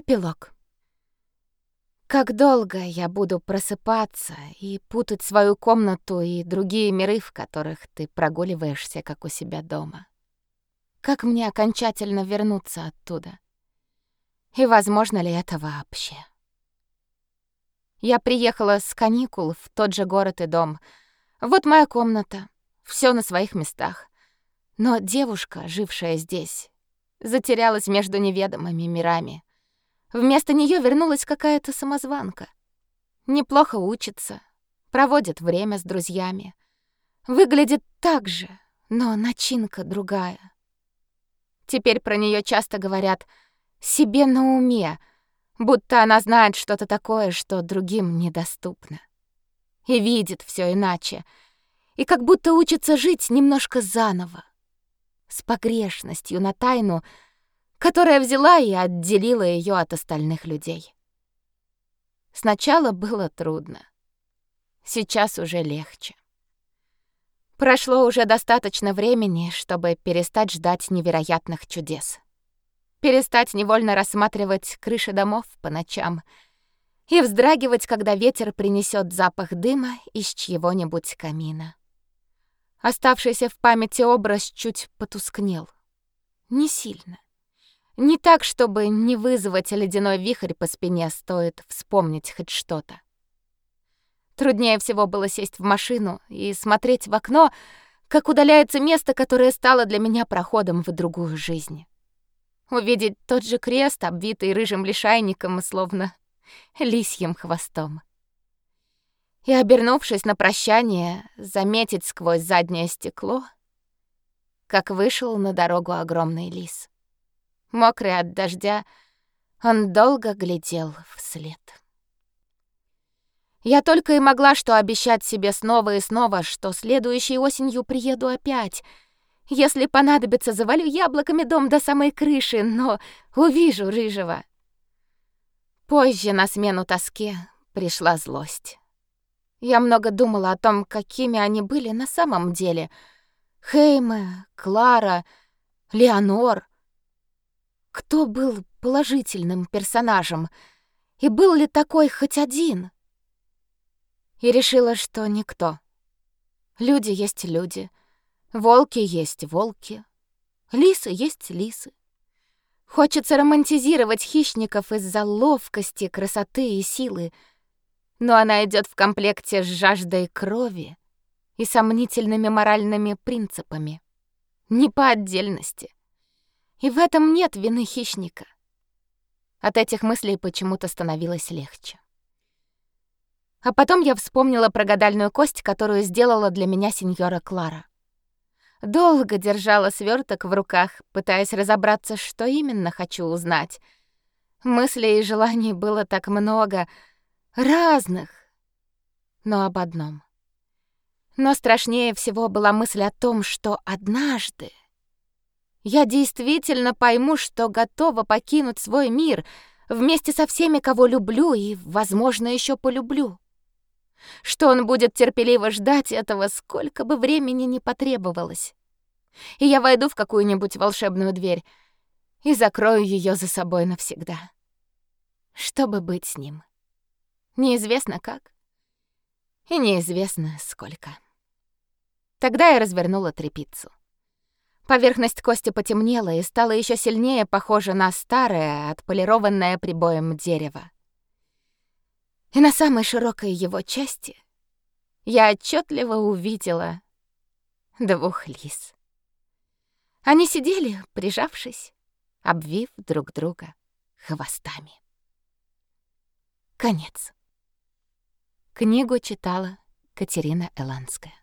Эпилог. Как долго я буду просыпаться и путать свою комнату и другие миры, в которых ты прогуливаешься, как у себя дома? Как мне окончательно вернуться оттуда? И возможно ли это вообще? Я приехала с каникул в тот же город и дом. Вот моя комната, все на своих местах. Но девушка, жившая здесь, затерялась между неведомыми мирами — Вместо нее вернулась какая-то самозванка. Неплохо учится, проводит время с друзьями. Выглядит так же, но начинка другая. Теперь про нее часто говорят «себе на уме», будто она знает что-то такое, что другим недоступно. И видит все иначе, и как будто учится жить немножко заново, с погрешностью на тайну — которая взяла и отделила ее от остальных людей. Сначала было трудно. Сейчас уже легче. Прошло уже достаточно времени, чтобы перестать ждать невероятных чудес. Перестать невольно рассматривать крыши домов по ночам и вздрагивать, когда ветер принесет запах дыма из чьего-нибудь камина. Оставшийся в памяти образ чуть потускнел. Не сильно. Не так, чтобы не вызвать ледяной вихрь по спине, стоит вспомнить хоть что-то. Труднее всего было сесть в машину и смотреть в окно, как удаляется место, которое стало для меня проходом в другую жизнь. Увидеть тот же крест, обвитый рыжим лишайником, словно лисьим хвостом. И, обернувшись на прощание, заметить сквозь заднее стекло, как вышел на дорогу огромный лис. Мокрый от дождя, он долго глядел вслед. Я только и могла что обещать себе снова и снова, что следующей осенью приеду опять. Если понадобится, завалю яблоками дом до самой крыши, но увижу рыжего. Позже на смену тоске пришла злость. Я много думала о том, какими они были на самом деле. Хейме, Клара, Леонор. Кто был положительным персонажем? И был ли такой хоть один? И решила, что никто. Люди есть люди, волки есть волки, лисы есть лисы. Хочется романтизировать хищников из-за ловкости, красоты и силы, но она идет в комплекте с жаждой крови и сомнительными моральными принципами. Не по отдельности. И в этом нет вины хищника. От этих мыслей почему-то становилось легче. А потом я вспомнила про гадальную кость, которую сделала для меня сеньора Клара. Долго держала сверток в руках, пытаясь разобраться, что именно хочу узнать. Мыслей и желаний было так много, разных, но об одном. Но страшнее всего была мысль о том, что однажды я действительно пойму, что готова покинуть свой мир вместе со всеми, кого люблю и, возможно, еще полюблю. Что он будет терпеливо ждать этого, сколько бы времени ни потребовалось. И я войду в какую-нибудь волшебную дверь и закрою ее за собой навсегда. Чтобы быть с ним. Неизвестно как. И неизвестно сколько. Тогда я развернула трепицу. Поверхность кости потемнела и стала еще сильнее похожа на старое, отполированное прибоем дерево. И на самой широкой его части я отчетливо увидела двух лис. Они сидели, прижавшись, обвив друг друга хвостами. Конец. Книгу читала Катерина Эланская.